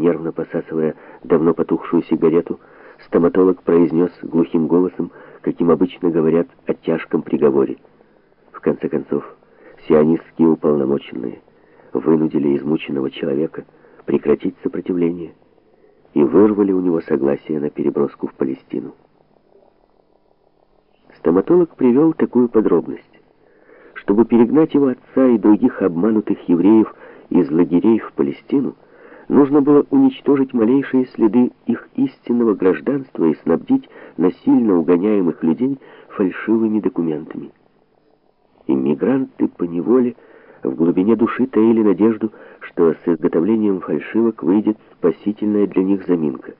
нервно посасывая давно потухшую сигарету, стоматолог произнес глухим голосом, каким обычно говорят о тяжком приговоре. В конце концов, сионистские уполномоченные вынудили измученного человека прекратить сопротивление и вырвали у него согласие на переброску в Палестину. Стоматолог привел такую подробность. Чтобы перегнать его отца и других обманутых евреев из лагерей в Палестину, нужно было уничтожить малейшие следы их истинного гражданства и снабдить насильно угоняемых людей фальшивыми документами. Иммигранты по неволе в глубине души таили надежду, что с изготовлением фальшивок выйдет спасительная для них заминка.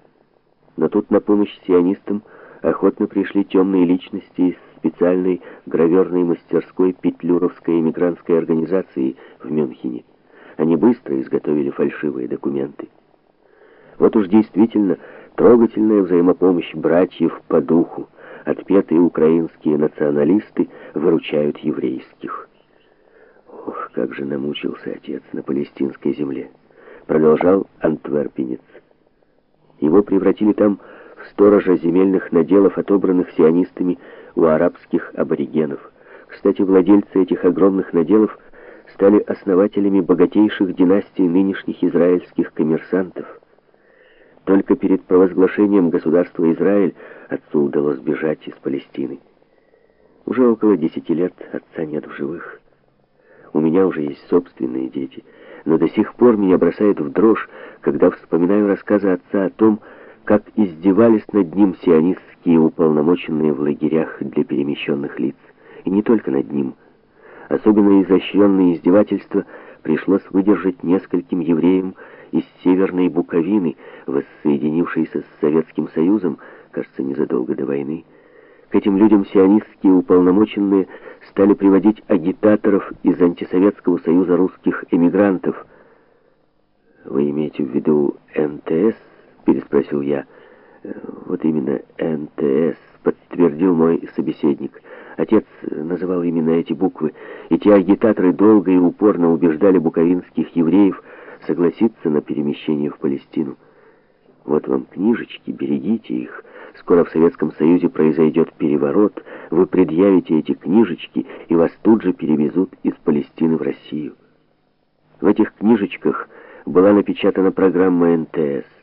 Но тут на помощь сионистам охотно пришли темные личности из специальной граверной мастерской Петлюровской эмигрантской организации в Мюнхене. Они быстро изготовили фальшивые документы. Вот уж действительно трогательная взаимопомощь братьев по духу. Отпетые украинские националисты выручают еврейских. Ох, как же намучился отец на палестинской земле. Продолжал антверпенец. Его превратили там в сторожа земельных наделов, отобранных сионистами у арабских аборигенов. Кстати, владельцы этих огромных наделов стали основателями богатейших династий нынешних израильских коммерсантов. Только перед провозглашением государства Израиль отцу удалось бежать из Палестины. Уже около десяти лет отца нет в живых. У меня уже есть собственные дети, но до сих пор меня бросает в дрожь, когда вспоминаю рассказы отца о том, как издевались над ним сионистские уполномоченные в лагерях для перемещенных лиц. И не только над ним. Особенно изощренные издевательства пришлось выдержать нескольким евреям из Северной Буковины, воссоединившейся с Советским Союзом, кажется, незадолго до войны. К этим людям сионистские уполномоченные стали приводить агитаторов из антисоветского союза русских эмигрантов. Вы имеете в виду НТС? переспросил я. «Э, вот именно НТС, подтвердил мой собеседник. Отец называл именно эти буквы, и те агитаторы долго и упорно убеждали буковинских евреев согласиться на перемещение в Палестину. Вот вам книжечки, берегите их. Скоро в Советском Союзе произойдет переворот, вы предъявите эти книжечки, и вас тут же перевезут из Палестины в Россию. В этих книжечках была напечатана программа НТС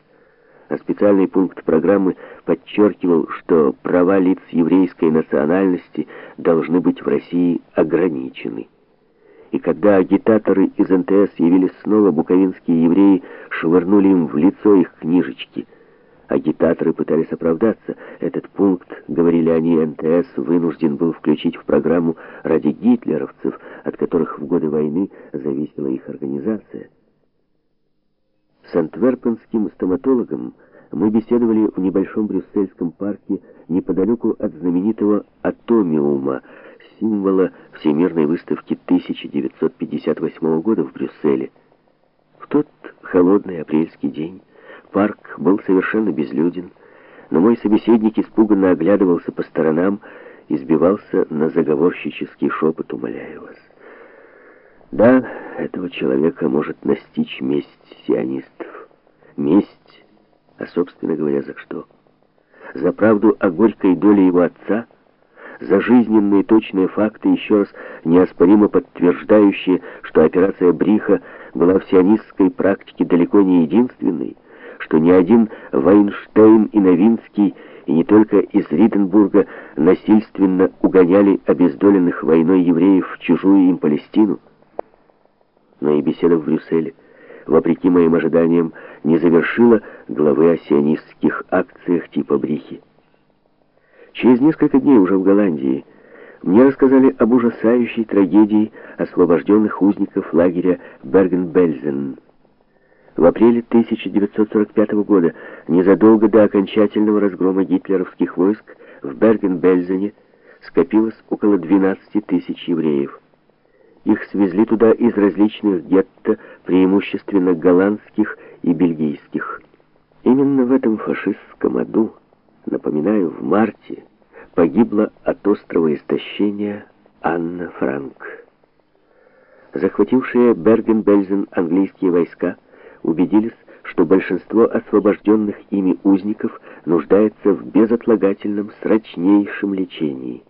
а специальный пункт программы подчеркивал, что права лиц еврейской национальности должны быть в России ограничены. И когда агитаторы из НТС явились снова, буковинские евреи швырнули им в лицо их книжечки. Агитаторы пытались оправдаться. Этот пункт, говорили они, НТС вынужден был включить в программу ради гитлеровцев, от которых в годы войны зависела их организация. С антверпенским стоматологом мы беседовали в небольшом брюссельском парке неподалеку от знаменитого атомиума, символа Всемирной выставки 1958 года в Брюсселе. В тот холодный апрельский день парк был совершенно безлюден, но мой собеседник испуганно оглядывался по сторонам и сбивался на заговорщический шепот, умоляя вас. Да, этого человека может настичь месть сионистов. Месть, а собственно говоря, за что? За правду о горькой доле его отца? За жизненные точные факты, еще раз неоспоримо подтверждающие, что операция Бриха была в сионистской практике далеко не единственной, что ни один Вайнштейн и Новинский и не только из Риденбурга насильственно угоняли обездоленных войной евреев в чужую им Палестину но и беседа в Брюсселе, вопреки моим ожиданиям, не завершила главы о сионистских акциях типа Брихи. Через несколько дней уже в Голландии мне рассказали об ужасающей трагедии освобожденных узников лагеря Берген-Бельзен. В апреле 1945 года, незадолго до окончательного разгрома гитлеровских войск, в Берген-Бельзене скопилось около 12 тысяч евреев. Их свезли туда из различных гетто, преимущественно голландских и бельгийских. Именно в этом фашистском аду, напоминаю, в марте погибла от острого истощения Анна Франк. Захватившие Берген-Бельзен английские войска убедились, что большинство освобожденных ими узников нуждается в безотлагательном, срочнейшем лечении.